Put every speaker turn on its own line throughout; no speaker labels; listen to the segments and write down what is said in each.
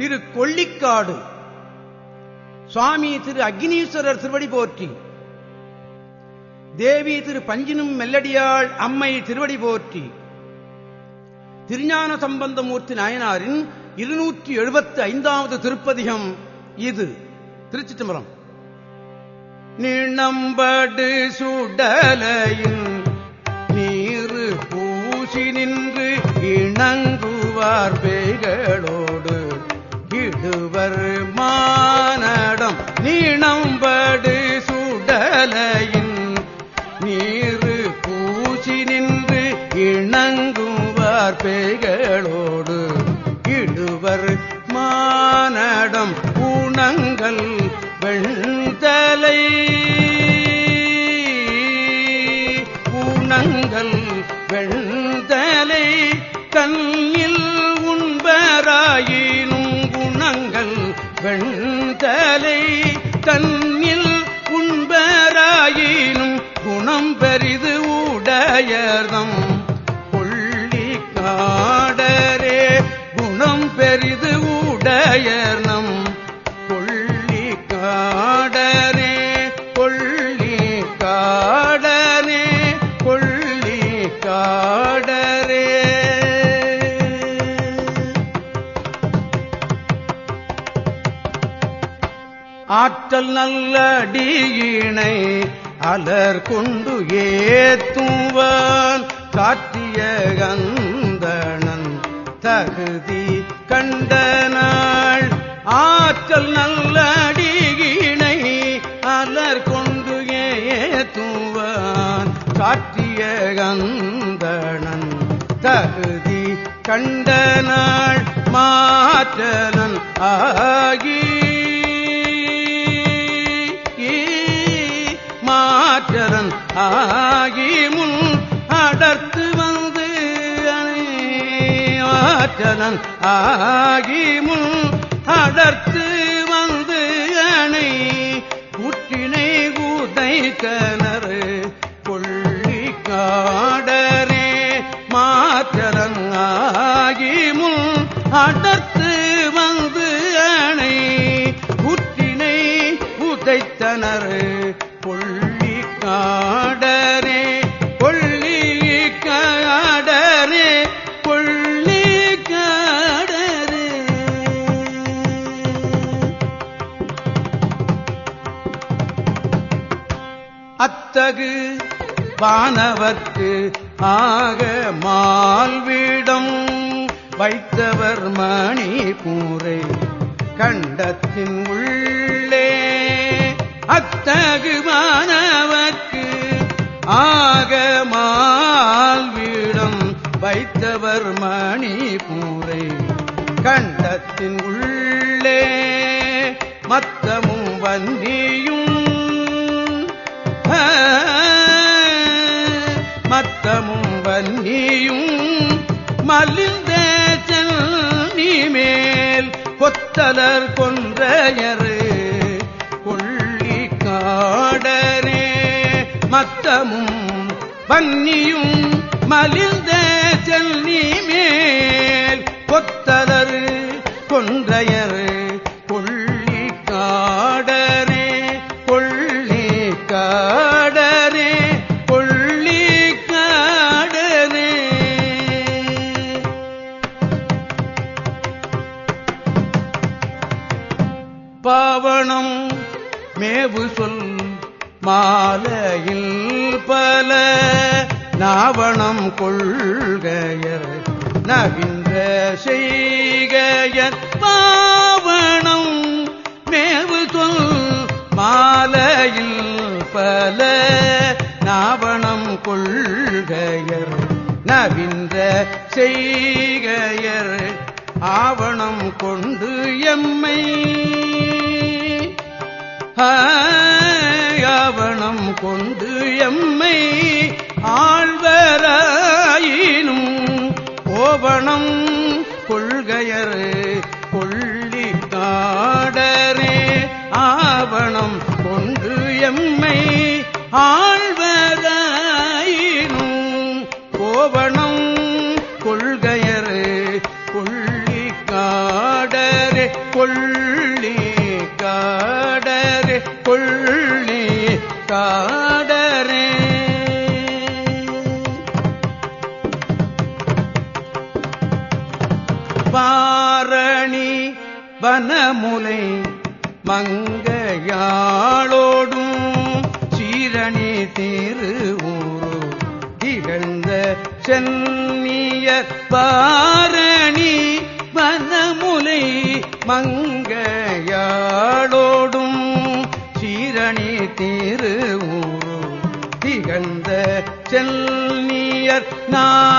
திரு கொள்ளிக்காடு சுவாமி திரு அக்னீஸ்வரர் திருவடி போற்றி. தேவி திரு பஞ்சினும் மெல்லடியாள் அம்மை திருவடி போற்றி. திருஞான சம்பந்தமூர்த்தி நாயனாரின் இருநூற்றி எழுபத்தி ஐந்தாவது திருப்பதிகம் இது. திருச்சி தம்பரம் நிணம்படு சுடலையின் நீரு பூசி நின்று இணங்க வெண்தலை கண்ணில் உண்பராயினும் குணங்கள் வெண்தலை கண்ணில் உண்பராயினும் குணம் பெரிது உடையதம் கொள்ளி காடரே குணம் பெரிது உடையர்ணம் ஆற்றல் நல்ல அடியினை அலர் கொண்டு ஏத்துவான். காட்டிய கந்தனன் தகுதி கண்ட நாள். ஆற்றல் நல்ல அடியினை அலர் கொண்டு ஏத்துவான். காட்டிய கந்தனன் தகுதி கண்ட நாள். மாற்றனன் ஆகி ஆகி முன் அடர்த்து வந்து ஆற்றலன் ஆகி முன் அடர்த்து வந்து அணை குற்றினை கூதை அத்தகு வானவர்க்கு ஆக மால்வீடம். வைத்தவர் மணி கூரை கண்டத்தின் உள்ளே. அத்தகு மாணவர்க்கு ஆக மால்வீடம். வைத்தவர் மணி கூரை கண்டத்தின் உள்ளே. மத்தமும் வந்தீர் கொத்தலர் கொன்றையரு கொள்ளி காடரே மத்தமும் வன்னியும் மலில் நாவணம் கொள்கையர் நவின்ற செய்கையர். பாவணம் மேவு சொல் மாலையில் பல நாவணம் கொள்கையர் நவின்ற செய்கையர். ஆவணம் கொண்டு எம்மை ஆவணம் கொண்டு எம்மை ஆழ்வதாயினும் கோவணம் கொள்கையர் கொள்ளி காடரே கொள்ளி காடரே கொள்ளி காடரே. பாரணி வனமுலை மங்க பாரணி வனமுலை மங்கையாளோடும் சீரணி திருவுரு திகழ்ந்த செல்லியர் நான்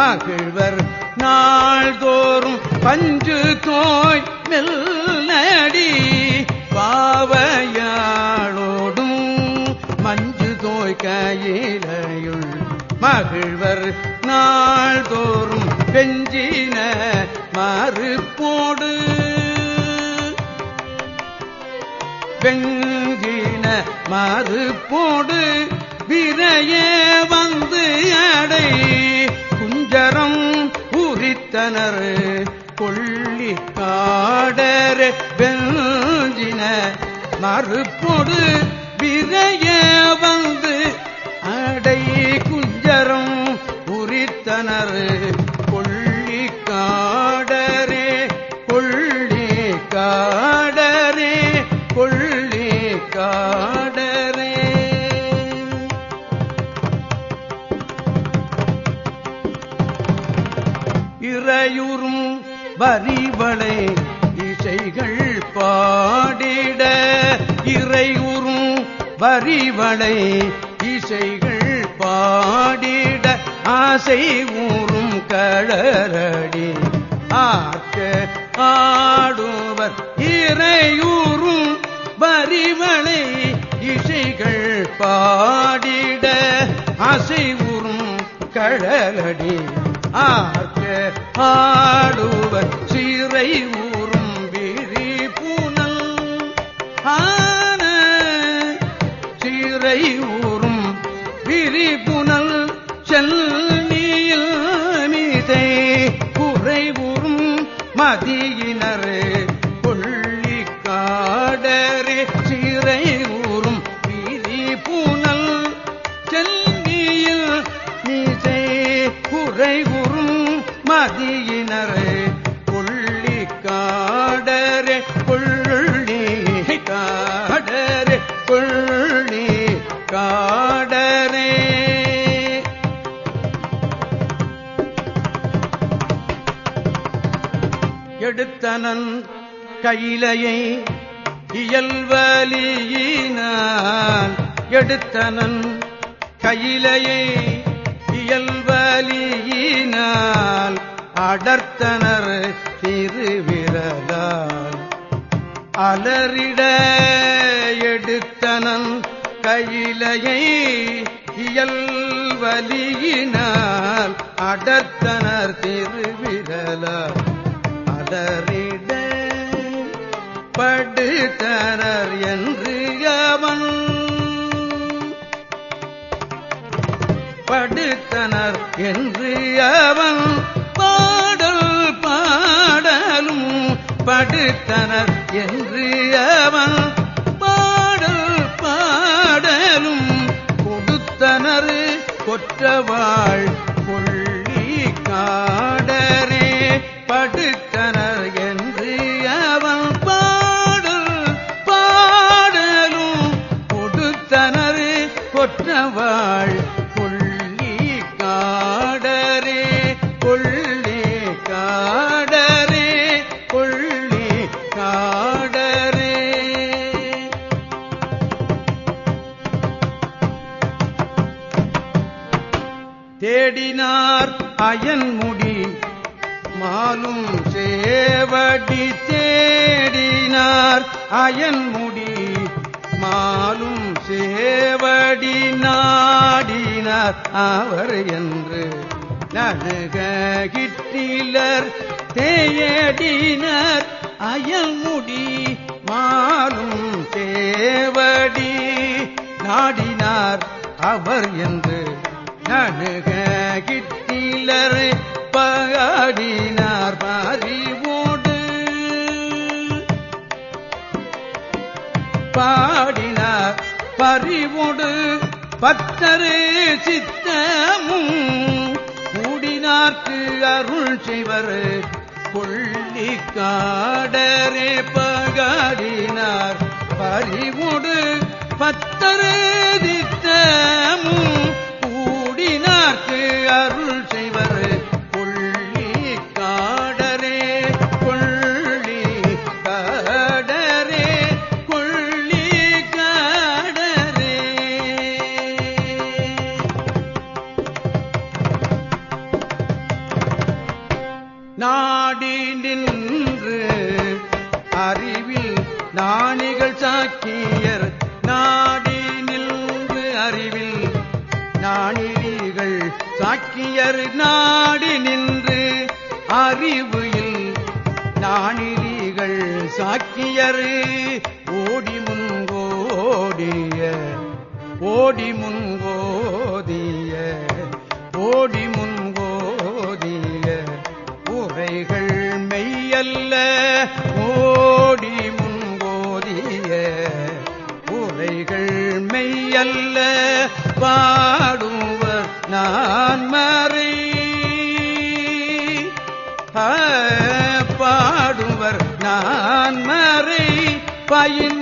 மகிழ்வர் நாள்தோறும் பஞ்சு தோய் மெல்லடி பாவையாளோடும் மஞ்சு தோய் கையிலையுள் மகிழ்வர். நாள்தோறும் பெஞ்சின மறுப்போடு பெஞ்சின மறுப்போடு விரையே உரித்தனர் கொள்ளி காடர் வெஞ்சின மறுப்பொடு விரையவன் இறையுறும் வரிவளை இசைகள் பாடிட இறையுறும் வரிவளை இசைகள் பாடிட ஆசை ஊறும் கழறடி. ஆக்க ஆடுவர் இறையூறும் வரிவளை இசைகள் பாடிட ஆசை ஊறும் கழலடி ஆர்க்க ஆடுவர் சீரை ஊறும் விழி பூனல் ஆன சீரை எடுத்தனன் கையிலையை இயல்வலியினான் எடுத்தனன் கையிலையை இயல்வலியினால் அடர்த்தனர் திருவிரலால். அலரிட எடுத்தனன் கையிலையை இயல்வலியினால் அடர்த்தனர் திருவிரலால். படரிட படுத்தனர் என்று அவன். படுத்தனர் என்று அவன். பாடல் பாடலும் படுத்தனர் என்று அவன். பாடல் பாடலும் கொடுத்தனர் கொற்றவாள் கொள்ளிக்கா தேடினார் அயன்முடி மாலும் சேவடி தேடினார் அயன்முடி மாலும் சேவடி நாடினார் அவர் என்று. நடுக கிட்டிலர் தேடினர் அயல்முடி மாலும் சேவடி நாடினார் அவர் என்று. நடுக கிட்டிலர் பகாடினார் பாரிவோடு பாடினார் பறிவோடு பத்தரே சித்தமும் கூடினார்க்கு அருள் செய்வர். கொள்ளி காடரே பகாடினார் பறிவோடு பத்தரே சித்தமும் நாட்டியர் நாடி நின்று அறிவில் நாணிகள் சாக்கியர் நாடி நின்று அறிவில் நாணிகள் சாக்கியர் ஓடி முன்கோடிய ஓடி முன்கோ பயின்ற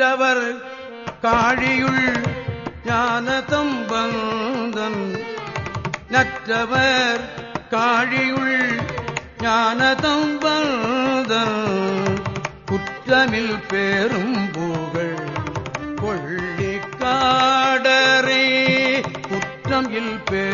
கற்றவர் காழியுள் ஞானதம் பந்தன் நற்றவர் காழியுள் ஞானதம் பந்தன் குற்றமில் பேரும் பூகள் கொள்ளி காடரே குற்றமில் பேர்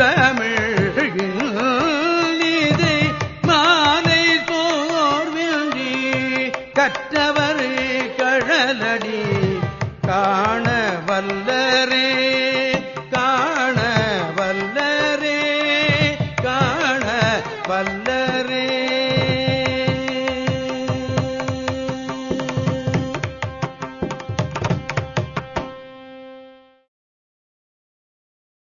ಸಮ